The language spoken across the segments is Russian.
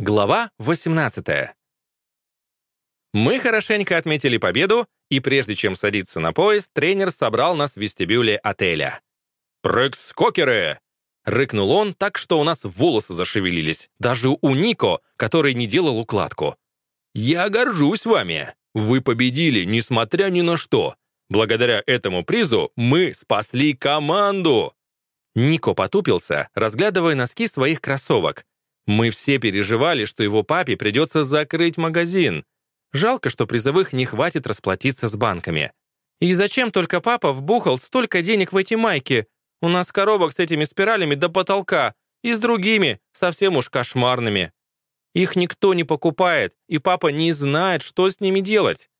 Глава 18. Мы хорошенько отметили победу, и прежде чем садиться на поезд, тренер собрал нас в вестибюле отеля. «Прыг-скокеры!» — рыкнул он так, что у нас волосы зашевелились, даже у Нико, который не делал укладку. «Я горжусь вами! Вы победили, несмотря ни на что! Благодаря этому призу мы спасли команду!» Нико потупился, разглядывая носки своих кроссовок, мы все переживали, что его папе придется закрыть магазин. Жалко, что призовых не хватит расплатиться с банками. И зачем только папа вбухал столько денег в эти майки? У нас коробок с этими спиралями до потолка и с другими, совсем уж кошмарными. Их никто не покупает, и папа не знает, что с ними делать.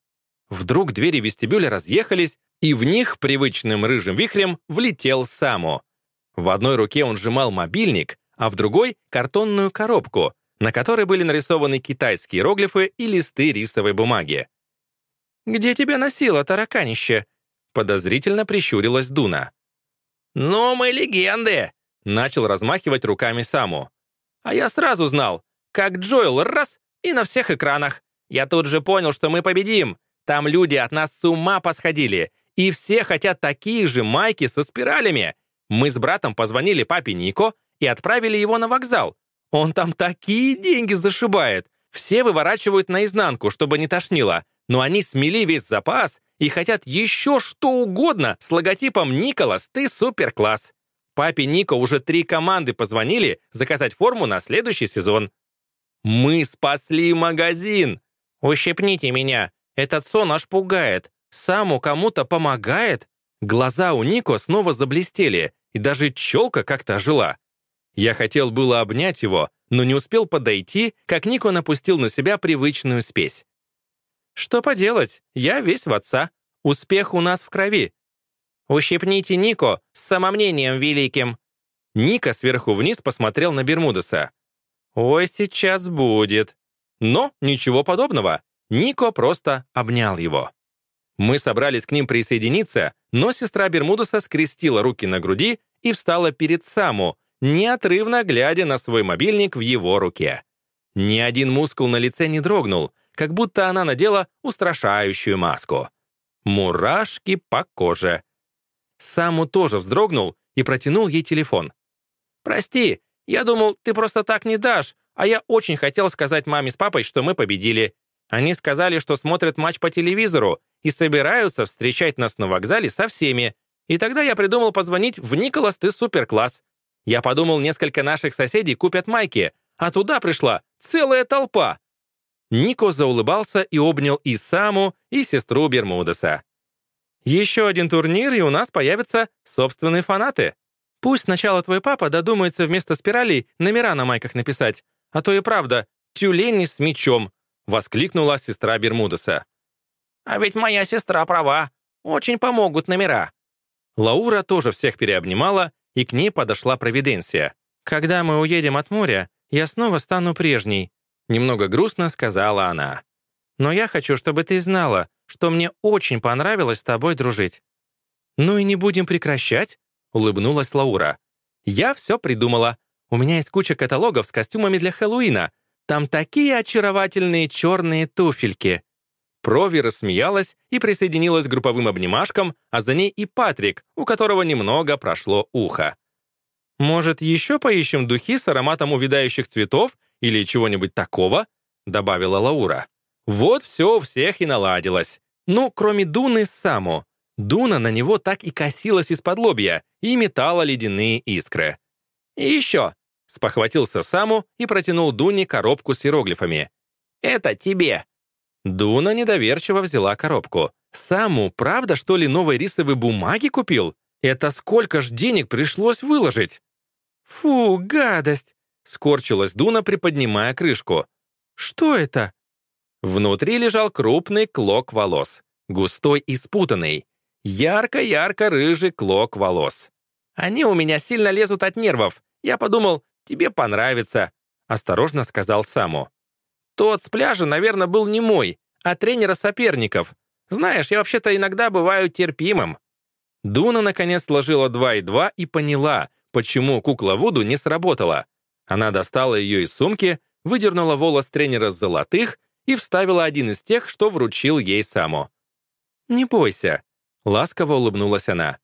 Вдруг двери вестибюля разъехались, и в них привычным рыжим вихрем влетел Саму. В одной руке он сжимал мобильник, а в другой — картонную коробку, на которой были нарисованы китайские иероглифы и листы рисовой бумаги. «Где тебя носило, тараканище?» — подозрительно прищурилась Дуна. «Ну, мы легенды!» — начал размахивать руками Саму. «А я сразу знал, как Джоэл раз и на всех экранах. Я тут же понял, что мы победим. Там люди от нас с ума посходили, и все хотят такие же майки со спиралями. Мы с братом позвонили папе Нико, и отправили его на вокзал. Он там такие деньги зашибает. Все выворачивают наизнанку, чтобы не тошнило. Но они смели весь запас и хотят еще что угодно с логотипом «Николас, ты суперкласс». Папе Нико уже три команды позвонили заказать форму на следующий сезон. «Мы спасли магазин!» «Ущипните меня! Этот сон аж пугает! Саму кому-то помогает!» Глаза у Нико снова заблестели, и даже челка как-то ожила. Я хотел было обнять его, но не успел подойти, как Нико напустил на себя привычную спесь. «Что поделать? Я весь в отца. Успех у нас в крови. Ущипните Нико с самомнением великим». Ника сверху вниз посмотрел на Бермудеса. «Ой, сейчас будет». Но ничего подобного. Нико просто обнял его. Мы собрались к ним присоединиться, но сестра Бермудеса скрестила руки на груди и встала перед Саму, неотрывно глядя на свой мобильник в его руке. Ни один мускул на лице не дрогнул, как будто она надела устрашающую маску. Мурашки по коже. Саму тоже вздрогнул и протянул ей телефон. «Прости, я думал, ты просто так не дашь, а я очень хотел сказать маме с папой, что мы победили. Они сказали, что смотрят матч по телевизору и собираются встречать нас на вокзале со всеми. И тогда я придумал позвонить в «Николас, ты суперкласс». Я подумал, несколько наших соседей купят майки, а туда пришла целая толпа. Нико заулыбался и обнял и Саму, и сестру Бермудеса. «Еще один турнир, и у нас появятся собственные фанаты. Пусть сначала твой папа додумается вместо спиралей номера на майках написать, а то и правда, тюлени с мечом», — воскликнула сестра Бермудеса. «А ведь моя сестра права. Очень помогут номера». Лаура тоже всех переобнимала и к ней подошла Провиденция. «Когда мы уедем от моря, я снова стану прежней», немного грустно сказала она. «Но я хочу, чтобы ты знала, что мне очень понравилось с тобой дружить». «Ну и не будем прекращать», — улыбнулась Лаура. «Я все придумала. У меня есть куча каталогов с костюмами для Хэллоуина. Там такие очаровательные черные туфельки». Прови рассмеялась и присоединилась к групповым обнимашкам, а за ней и Патрик, у которого немного прошло ухо. «Может, еще поищем духи с ароматом увядающих цветов или чего-нибудь такого?» — добавила Лаура. Вот все у всех и наладилось. Ну, кроме Дуны Саму. Дуна на него так и косилась из-под лобья и метала ледяные искры. «И еще!» — спохватился Саму и протянул Дуне коробку с иероглифами. «Это тебе!» Дуна недоверчиво взяла коробку. «Саму, правда, что ли, новой рисовой бумаги купил? Это сколько ж денег пришлось выложить?» «Фу, гадость!» — скорчилась Дуна, приподнимая крышку. «Что это?» Внутри лежал крупный клок волос, густой и спутанный. Ярко-ярко-рыжий клок волос. «Они у меня сильно лезут от нервов. Я подумал, тебе понравится», — осторожно сказал Саму. Тот с пляжа, наверное, был не мой, а тренера соперников. Знаешь, я вообще-то иногда бываю терпимым». Дуна, наконец, сложила два и два и поняла, почему кукла Вуду не сработала. Она достала ее из сумки, выдернула волос тренера золотых и вставила один из тех, что вручил ей Саму. «Не бойся», — ласково улыбнулась она.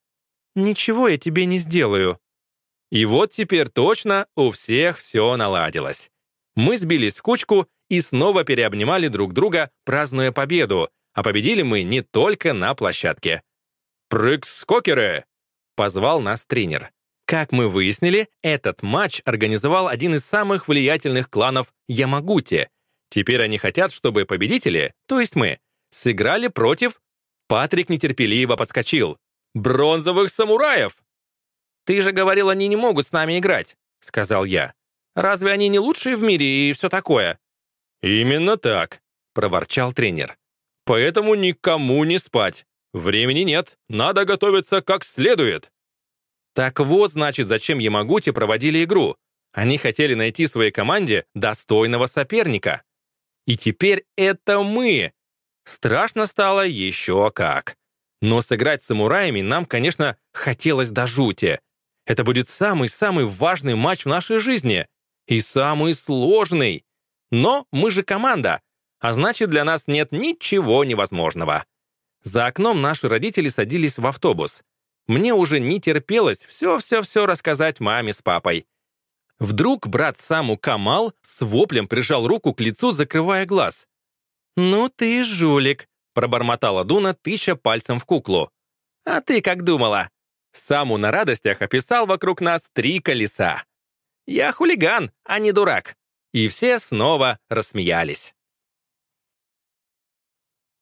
«Ничего я тебе не сделаю». И вот теперь точно у всех все наладилось. Мы сбились в кучку и снова переобнимали друг друга, празднуя победу, а победили мы не только на площадке. «Прыг-скокеры!» — позвал нас тренер. Как мы выяснили, этот матч организовал один из самых влиятельных кланов Ямагути. Теперь они хотят, чтобы победители, то есть мы, сыграли против... Патрик нетерпеливо подскочил. «Бронзовых самураев!» «Ты же говорил, они не могут с нами играть», — сказал я. «Разве они не лучшие в мире и все такое?» «Именно так», — проворчал тренер. «Поэтому никому не спать. Времени нет, надо готовиться как следует». Так вот, значит, зачем Ямагути проводили игру. Они хотели найти своей команде достойного соперника. И теперь это мы. Страшно стало еще как. Но сыграть с самураями нам, конечно, хотелось до жути. Это будет самый-самый важный матч в нашей жизни. И самый сложный. Но мы же команда, а значит, для нас нет ничего невозможного. За окном наши родители садились в автобус. Мне уже не терпелось все-все-все рассказать маме с папой. Вдруг брат Саму Камал с воплем прижал руку к лицу, закрывая глаз. «Ну ты жулик», — пробормотала Дуна, тыча пальцем в куклу. «А ты как думала?» Саму на радостях описал вокруг нас три колеса. «Я хулиган, а не дурак». И все снова рассмеялись.